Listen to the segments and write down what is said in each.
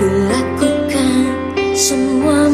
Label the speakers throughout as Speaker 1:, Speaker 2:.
Speaker 1: Ku lakukan semua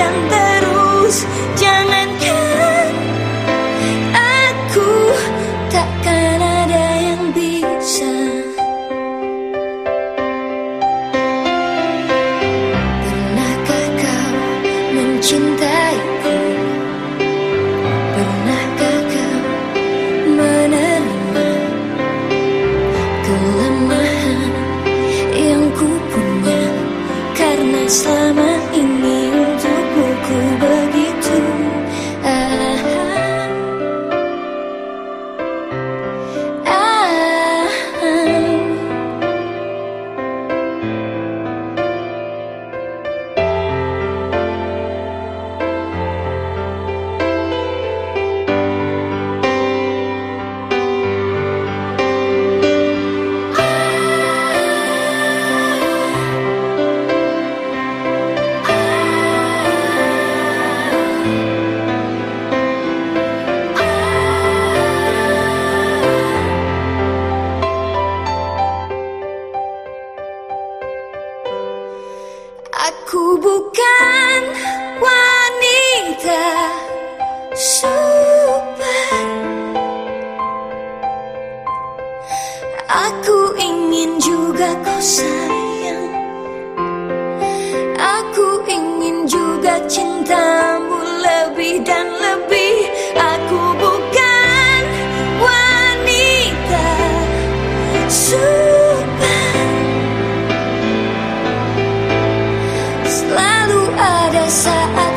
Speaker 1: dan terus. Jangankan aku takkan ada yang bisa. Pernahkah kau mencintaiku? Pernahkah kau menerima kelemahan Ku bukan wanita super. Aku ingin juga kau sayang. Aku ingin juga cinta. I.